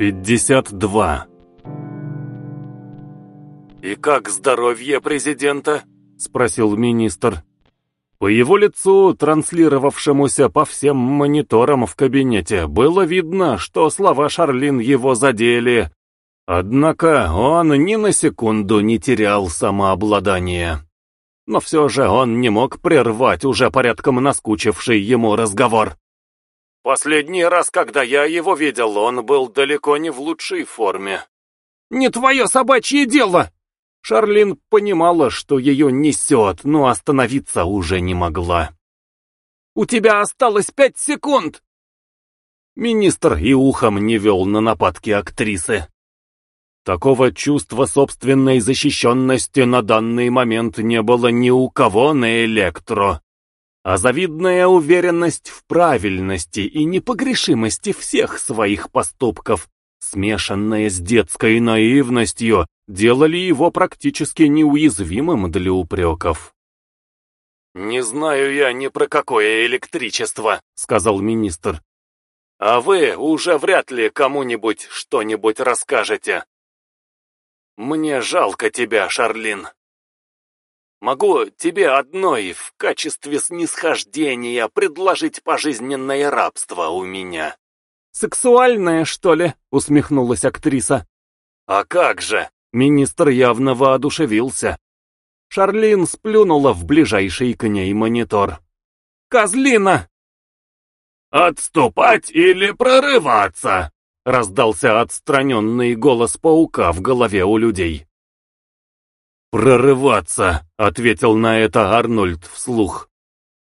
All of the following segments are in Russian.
52 «И как здоровье президента?» — спросил министр. По его лицу, транслировавшемуся по всем мониторам в кабинете, было видно, что слова Шарлин его задели. Однако он ни на секунду не терял самообладание. Но все же он не мог прервать уже порядком наскучивший ему разговор. «Последний раз, когда я его видел, он был далеко не в лучшей форме». «Не твое собачье дело!» Шарлин понимала, что ее несет, но остановиться уже не могла. «У тебя осталось пять секунд!» Министр и ухом не вел на нападки актрисы. Такого чувства собственной защищенности на данный момент не было ни у кого на Электро. А завидная уверенность в правильности и непогрешимости всех своих поступков, смешанная с детской наивностью, делали его практически неуязвимым для упреков. «Не знаю я ни про какое электричество», — сказал министр. «А вы уже вряд ли кому-нибудь что-нибудь расскажете. Мне жалко тебя, Шарлин. Могу тебе одной в качестве снисхождения предложить пожизненное рабство у меня». «Сексуальное, что ли?» — усмехнулась актриса. «А как же!» Министр явно воодушевился. Шарлин сплюнула в ближайший к ней монитор. «Козлина!» «Отступать или прорываться?» — раздался отстраненный голос паука в голове у людей. «Прорываться!» — ответил на это Арнольд вслух.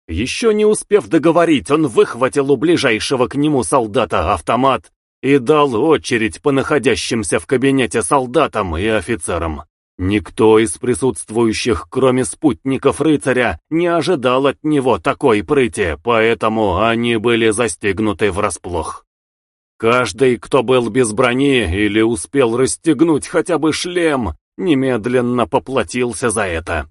Еще не успев договорить, он выхватил у ближайшего к нему солдата автомат и дал очередь по находящимся в кабинете солдатам и офицерам. Никто из присутствующих, кроме спутников рыцаря, не ожидал от него такой прыти, поэтому они были застегнуты врасплох. Каждый, кто был без брони или успел расстегнуть хотя бы шлем, немедленно поплатился за это.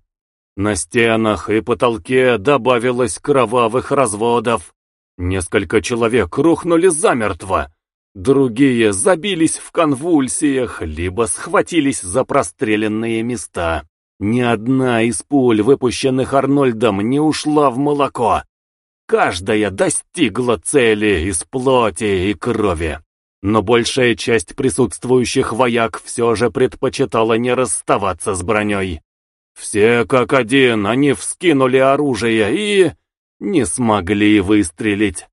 На стенах и потолке добавилось кровавых разводов. Несколько человек рухнули замертво, Другие забились в конвульсиях, либо схватились за простреленные места. Ни одна из пуль, выпущенных Арнольдом, не ушла в молоко. Каждая достигла цели из плоти и крови. Но большая часть присутствующих вояк все же предпочитала не расставаться с броней. Все как один, они вскинули оружие и... не смогли выстрелить.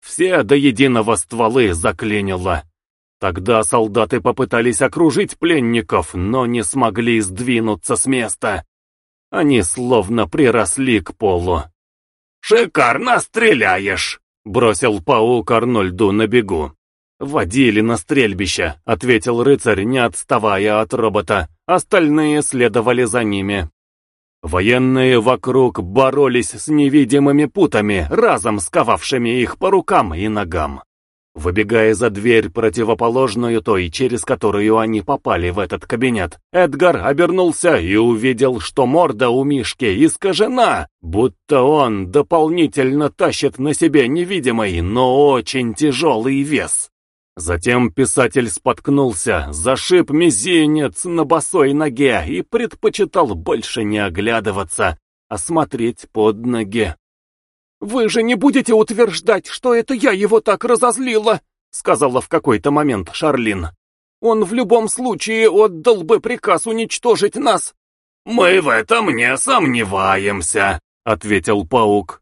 Все до единого стволы заклинило. Тогда солдаты попытались окружить пленников, но не смогли сдвинуться с места. Они словно приросли к полу. «Шикарно стреляешь!» — бросил паук Арнольду на бегу. «Водили на стрельбище», — ответил рыцарь, не отставая от робота. Остальные следовали за ними. Военные вокруг боролись с невидимыми путами, разом сковавшими их по рукам и ногам. Выбегая за дверь, противоположную той, через которую они попали в этот кабинет, Эдгар обернулся и увидел, что морда у Мишки искажена, будто он дополнительно тащит на себе невидимый, но очень тяжелый вес. Затем писатель споткнулся, зашиб мизинец на босой ноге и предпочитал больше не оглядываться, а смотреть под ноги. «Вы же не будете утверждать, что это я его так разозлила?» сказала в какой-то момент Шарлин. «Он в любом случае отдал бы приказ уничтожить нас». «Мы в этом не сомневаемся», — ответил паук.